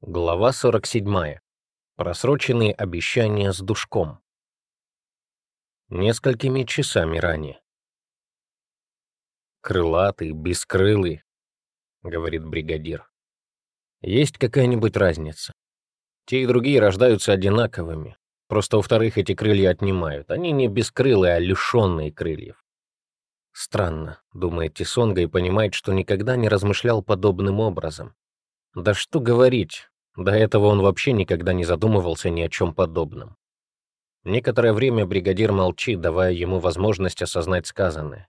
Глава 47. Просроченные обещания с душком. Несколькими часами ранее. «Крылатый, бескрылый», — говорит бригадир. «Есть какая-нибудь разница? Те и другие рождаются одинаковыми, просто у вторых эти крылья отнимают. Они не бескрылые, а лишенные крыльев. Странно, думает Тисонга и понимает, что никогда не размышлял подобным образом. Да что говорить, до этого он вообще никогда не задумывался ни о чем подобном. Некоторое время бригадир молчит, давая ему возможность осознать сказанное.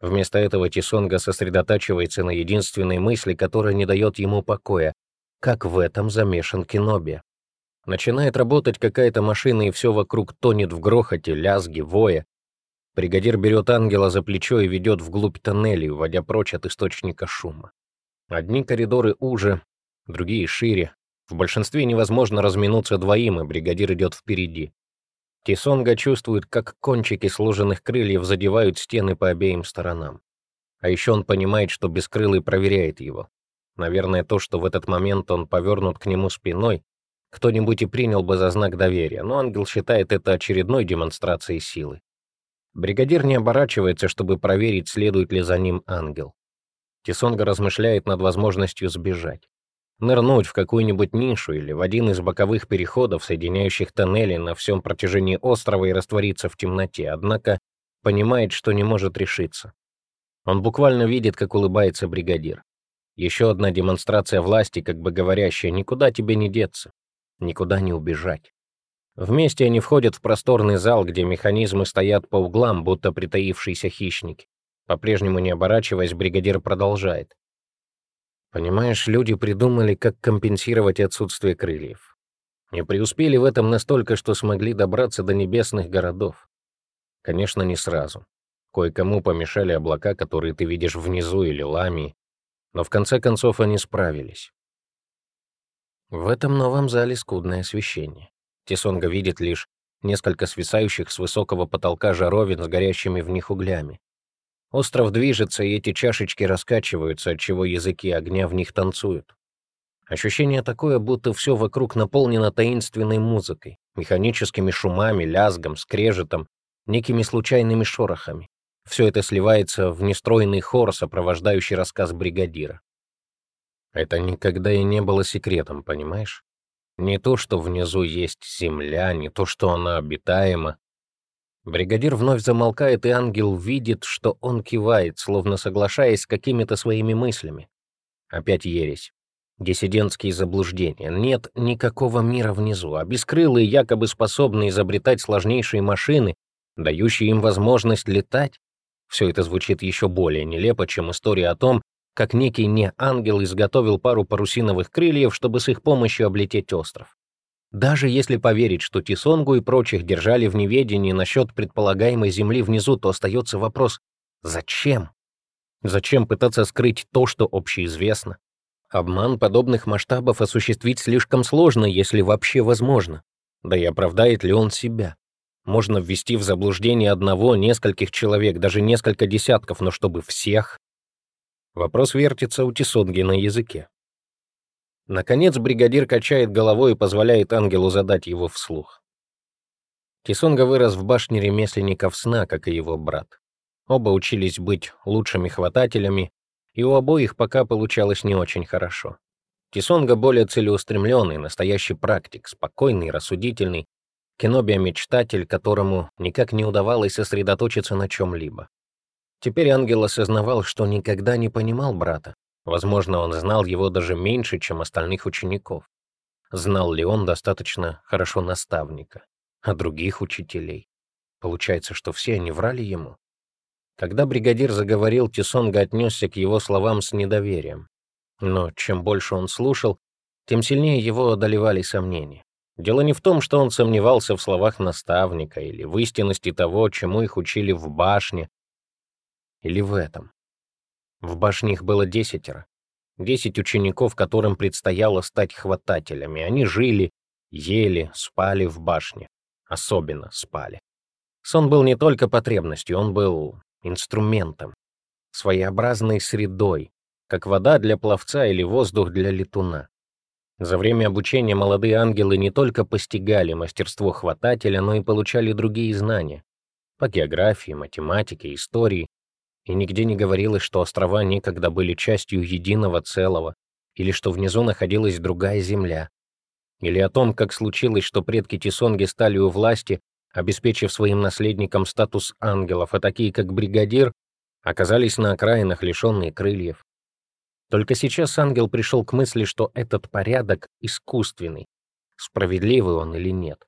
Вместо этого Тисонга сосредотачивается на единственной мысли, которая не дает ему покоя. Как в этом замешан Киноби? Начинает работать какая-то машина, и все вокруг тонет в грохоте, лязге, вое. Бригадир берет ангела за плечо и ведет вглубь тоннелей, уводя прочь от источника шума. Одни коридоры уже, другие шире. В большинстве невозможно разминуться двоим, и бригадир идет впереди. Тисонга чувствует, как кончики сложенных крыльев задевают стены по обеим сторонам. А еще он понимает, что Бескрылый проверяет его. Наверное, то, что в этот момент он повернут к нему спиной, кто-нибудь и принял бы за знак доверия, но ангел считает это очередной демонстрацией силы. Бригадир не оборачивается, чтобы проверить, следует ли за ним ангел. Тисонга размышляет над возможностью сбежать. Нырнуть в какую-нибудь нишу или в один из боковых переходов, соединяющих тоннели на всем протяжении острова и раствориться в темноте, однако понимает, что не может решиться. Он буквально видит, как улыбается бригадир. Еще одна демонстрация власти, как бы говорящая, никуда тебе не деться, никуда не убежать. Вместе они входят в просторный зал, где механизмы стоят по углам, будто притаившиеся хищники. По-прежнему не оборачиваясь, бригадир продолжает. Понимаешь, люди придумали, как компенсировать отсутствие крыльев. Не преуспели в этом настолько, что смогли добраться до небесных городов. Конечно, не сразу. Кое-кому помешали облака, которые ты видишь внизу или ламии, но в конце концов они справились. В этом новом зале скудное освещение. Тисонга видит лишь несколько свисающих с высокого потолка жаровин с горящими в них углями. Остров движется, и эти чашечки раскачиваются, отчего языки огня в них танцуют. Ощущение такое, будто все вокруг наполнено таинственной музыкой, механическими шумами, лязгом, скрежетом, некими случайными шорохами. Все это сливается в нестройный хор, сопровождающий рассказ бригадира. Это никогда и не было секретом, понимаешь? Не то, что внизу есть земля, не то, что она обитаема. Бригадир вновь замолкает, и ангел видит, что он кивает, словно соглашаясь с какими-то своими мыслями. Опять ересь. Диссидентские заблуждения. Нет никакого мира внизу, а бескрылые якобы способны изобретать сложнейшие машины, дающие им возможность летать. Все это звучит еще более нелепо, чем история о том, как некий не-ангел изготовил пару парусиновых крыльев, чтобы с их помощью облететь остров. Даже если поверить, что Тисонгу и прочих держали в неведении насчет предполагаемой земли внизу, то остается вопрос «Зачем?» Зачем пытаться скрыть то, что общеизвестно? Обман подобных масштабов осуществить слишком сложно, если вообще возможно. Да и оправдает ли он себя? Можно ввести в заблуждение одного, нескольких человек, даже несколько десятков, но чтобы всех? Вопрос вертится у Тисонги на языке. Наконец бригадир качает головой и позволяет ангелу задать его вслух. Тисонга вырос в башне ремесленников сна, как и его брат. Оба учились быть лучшими хватателями, и у обоих пока получалось не очень хорошо. Тисонга более целеустремленный, настоящий практик, спокойный, рассудительный, Кенобия-мечтатель, которому никак не удавалось сосредоточиться на чем-либо. Теперь ангел осознавал, что никогда не понимал брата. Возможно, он знал его даже меньше, чем остальных учеников. Знал ли он достаточно хорошо наставника, а других учителей? Получается, что все они врали ему. Когда бригадир заговорил, Тисонга отнесся к его словам с недоверием. Но чем больше он слушал, тем сильнее его одолевали сомнения. Дело не в том, что он сомневался в словах наставника или в истинности того, чему их учили в башне, или в этом. В башне их было десятеро. Десять учеников, которым предстояло стать хватателями. Они жили, ели, спали в башне. Особенно спали. Сон был не только потребностью, он был инструментом, своеобразной средой, как вода для пловца или воздух для летуна. За время обучения молодые ангелы не только постигали мастерство хватателя, но и получали другие знания по географии, математике, истории, и нигде не говорилось, что острова некогда были частью единого целого, или что внизу находилась другая земля, или о том, как случилось, что предки Тисонги стали у власти, обеспечив своим наследникам статус ангелов, а такие, как бригадир, оказались на окраинах, лишенные крыльев. Только сейчас ангел пришел к мысли, что этот порядок искусственный, справедливый он или нет.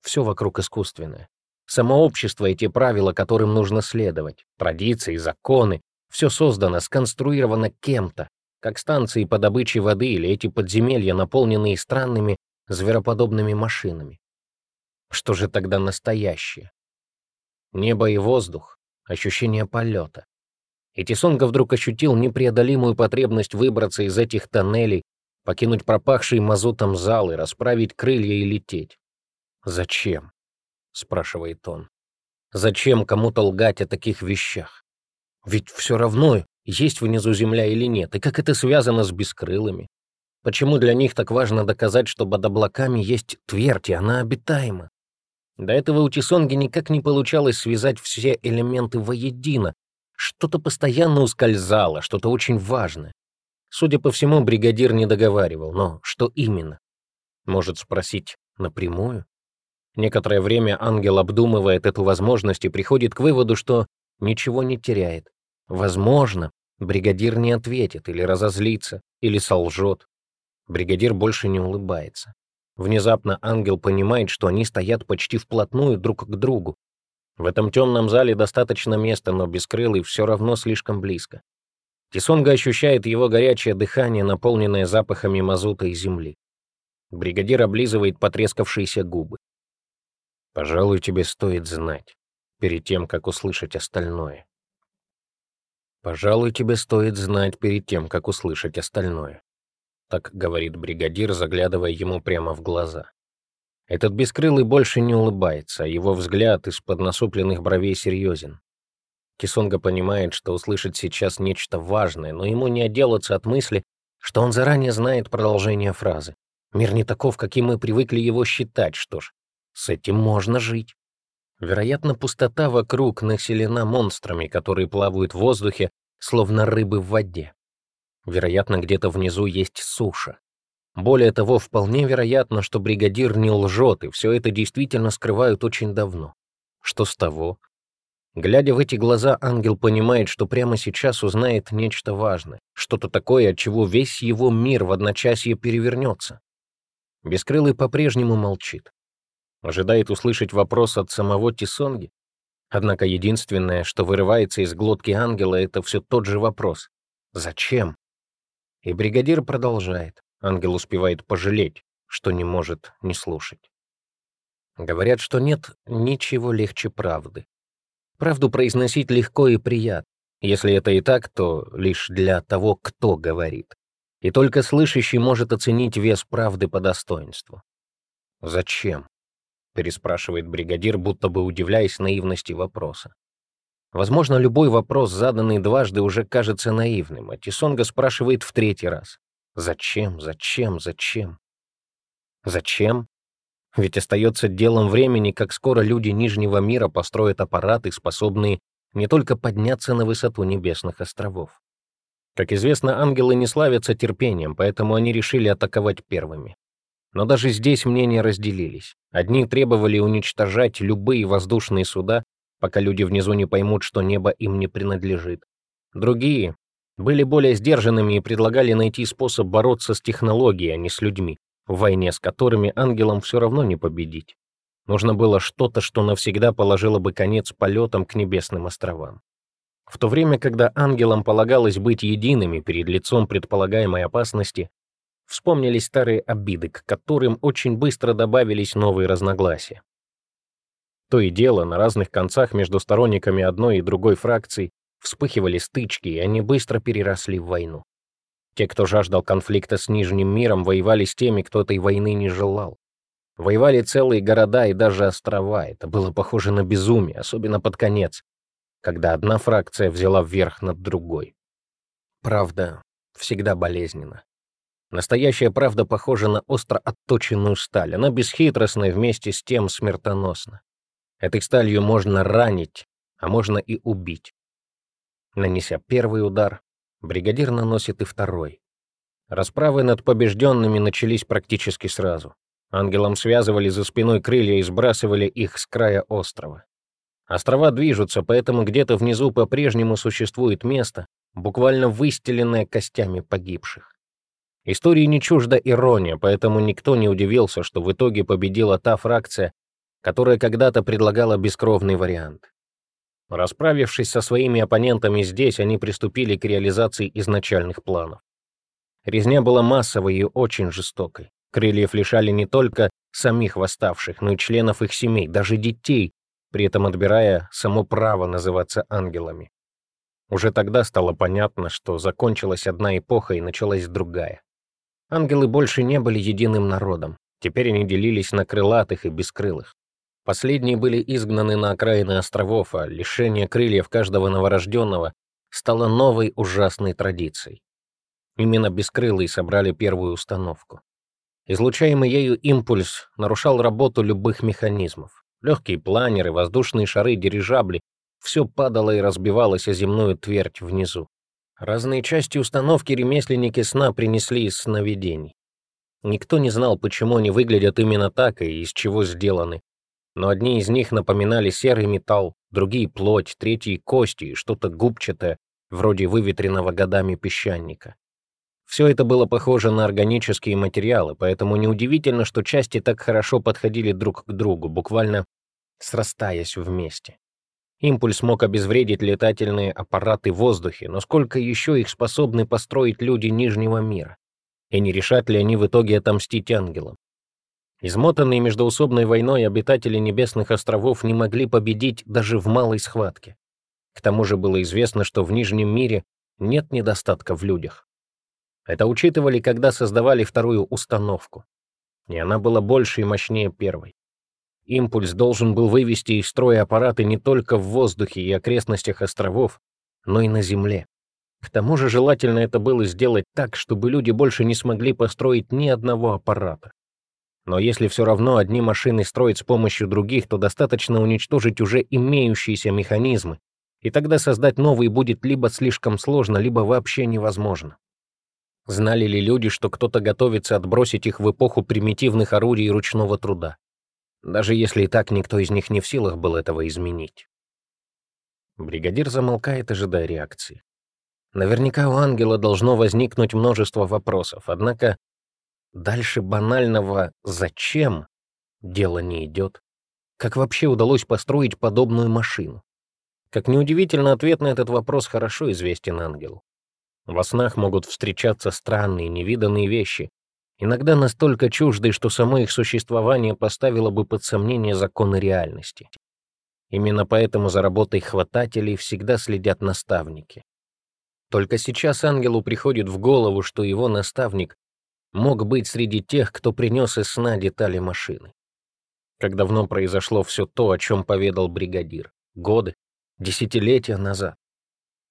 Все вокруг искусственное. Само общество те правила, которым нужно следовать, традиции, законы, все создано, сконструировано кем-то, как станции по добыче воды или эти подземелья, наполненные странными звероподобными машинами. Что же тогда настоящее? Небо и воздух, ощущение полета. И Тисонга вдруг ощутил непреодолимую потребность выбраться из этих тоннелей, покинуть пропахший мазутом зал и расправить крылья и лететь. Зачем? Спрашивает он. Зачем кому-то лгать о таких вещах? Ведь все равно, есть внизу земля или нет, и как это связано с бескрылыми. Почему для них так важно доказать, что под облаками есть твердь, и она обитаема? До этого у Тисонги никак не получалось связать все элементы воедино. Что-то постоянно ускользало, что-то очень важное. Судя по всему, бригадир не договаривал, но что именно? Может спросить напрямую? Некоторое время ангел обдумывает эту возможность и приходит к выводу, что ничего не теряет. Возможно, бригадир не ответит или разозлится, или солжет. Бригадир больше не улыбается. Внезапно ангел понимает, что они стоят почти вплотную друг к другу. В этом темном зале достаточно места, но бескрылый все равно слишком близко. Тисонга ощущает его горячее дыхание, наполненное запахами мазута и земли. Бригадир облизывает потрескавшиеся губы. Пожалуй, тебе стоит знать, перед тем, как услышать остальное. Пожалуй, тебе стоит знать перед тем, как услышать остальное. Так говорит бригадир, заглядывая ему прямо в глаза. Этот бескрылый больше не улыбается, а его взгляд из-под насупленных бровей серьезен. Кисонга понимает, что услышит сейчас нечто важное, но ему не отделаться от мысли, что он заранее знает продолжение фразы. Мир не таков, каким мы привыкли его считать, что ж, с этим можно жить. Вероятно, пустота вокруг населена монстрами, которые плавают в воздухе, словно рыбы в воде. Вероятно, где-то внизу есть суша. Более того, вполне вероятно, что бригадир не лжет, и все это действительно скрывают очень давно. Что с того? Глядя в эти глаза, ангел понимает, что прямо сейчас узнает нечто важное, что-то такое, от чего весь его мир в одночасье перевернется. Бескрылый по-прежнему молчит. Ожидает услышать вопрос от самого Тисонги. Однако единственное, что вырывается из глотки ангела, это все тот же вопрос. Зачем? И бригадир продолжает. Ангел успевает пожалеть, что не может не слушать. Говорят, что нет ничего легче правды. Правду произносить легко и приятно. Если это и так, то лишь для того, кто говорит. И только слышащий может оценить вес правды по достоинству. Зачем? Переспрашивает бригадир, будто бы удивляясь наивности вопроса. Возможно, любой вопрос, заданный дважды, уже кажется наивным, а Тисонга спрашивает в третий раз. Зачем, зачем, зачем? Зачем? Ведь остается делом времени, как скоро люди Нижнего мира построят аппараты, способные не только подняться на высоту небесных островов. Как известно, ангелы не славятся терпением, поэтому они решили атаковать первыми. Но даже здесь мнения разделились. Одни требовали уничтожать любые воздушные суда, пока люди внизу не поймут, что небо им не принадлежит. Другие были более сдержанными и предлагали найти способ бороться с технологией, а не с людьми, в войне с которыми ангелам все равно не победить. Нужно было что-то, что навсегда положило бы конец полетам к небесным островам. В то время, когда ангелам полагалось быть едиными перед лицом предполагаемой опасности, Вспомнились старые обиды, к которым очень быстро добавились новые разногласия. То и дело, на разных концах между сторонниками одной и другой фракций вспыхивали стычки, и они быстро переросли в войну. Те, кто жаждал конфликта с Нижним миром, воевали с теми, кто этой войны не желал. Воевали целые города и даже острова. Это было похоже на безумие, особенно под конец, когда одна фракция взяла вверх над другой. Правда, всегда болезненно. Настоящая правда похожа на остро отточенную сталь. Она бесхитростная, вместе с тем смертоносна. Этой сталью можно ранить, а можно и убить. Нанеся первый удар, бригадир наносит и второй. Расправы над побежденными начались практически сразу. Ангелам связывали за спиной крылья и сбрасывали их с края острова. Острова движутся, поэтому где-то внизу по-прежнему существует место, буквально выстеленное костями погибших. Истории не чужда ирония, поэтому никто не удивился, что в итоге победила та фракция, которая когда-то предлагала бескровный вариант. Расправившись со своими оппонентами здесь, они приступили к реализации изначальных планов. Резня была массовой и очень жестокой. Крыльев лишали не только самих восставших, но и членов их семей, даже детей, при этом отбирая само право называться ангелами. Уже тогда стало понятно, что закончилась одна эпоха и началась другая. Ангелы больше не были единым народом, теперь они делились на крылатых и бескрылых. Последние были изгнаны на окраины островов, а лишение крыльев каждого новорожденного стало новой ужасной традицией. Именно бескрылые собрали первую установку. Излучаемый ею импульс нарушал работу любых механизмов. Легкие планеры, воздушные шары, дирижабли — все падало и разбивалось о земную твердь внизу. Разные части установки ремесленники сна принесли из сновидений. Никто не знал, почему они выглядят именно так и из чего сделаны. Но одни из них напоминали серый металл, другие — плоть, третьи — кости и что-то губчатое, вроде выветренного годами песчаника. Все это было похоже на органические материалы, поэтому неудивительно, что части так хорошо подходили друг к другу, буквально срастаясь вместе. Импульс мог обезвредить летательные аппараты в воздухе, но сколько еще их способны построить люди Нижнего мира? И не решат ли они в итоге отомстить ангелам? Измотанные междоусобной войной обитатели Небесных островов не могли победить даже в малой схватке. К тому же было известно, что в Нижнем мире нет недостатка в людях. Это учитывали, когда создавали вторую установку. И она была больше и мощнее первой. Импульс должен был вывести из строя аппараты не только в воздухе и окрестностях островов, но и на Земле. К тому же желательно это было сделать так, чтобы люди больше не смогли построить ни одного аппарата. Но если все равно одни машины строить с помощью других, то достаточно уничтожить уже имеющиеся механизмы, и тогда создать новые будет либо слишком сложно, либо вообще невозможно. Знали ли люди, что кто-то готовится отбросить их в эпоху примитивных орудий и ручного труда? Даже если и так никто из них не в силах был этого изменить. Бригадир замолкает, ожидая реакции. Наверняка у ангела должно возникнуть множество вопросов, однако дальше банального «зачем» дело не идет. Как вообще удалось построить подобную машину? Как неудивительно, ответ на этот вопрос хорошо известен ангелу. Во снах могут встречаться странные, невиданные вещи, иногда настолько чуждые, что само их существование поставило бы под сомнение законы реальности. Именно поэтому за работой хватателей всегда следят наставники. Только сейчас ангелу приходит в голову, что его наставник мог быть среди тех, кто принес из сна детали машины. Как давно произошло все то, о чем поведал бригадир? Годы? Десятилетия назад?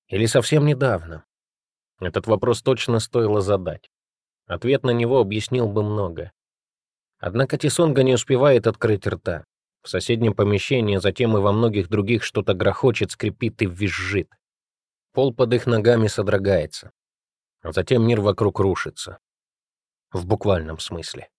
Или совсем недавно? Этот вопрос точно стоило задать. Ответ на него объяснил бы много. Однако Тисонга не успевает открыть рта. В соседнем помещении, затем и во многих других что-то грохочет, скрипит и визжит. Пол под их ногами содрогается. А затем мир вокруг рушится. В буквальном смысле.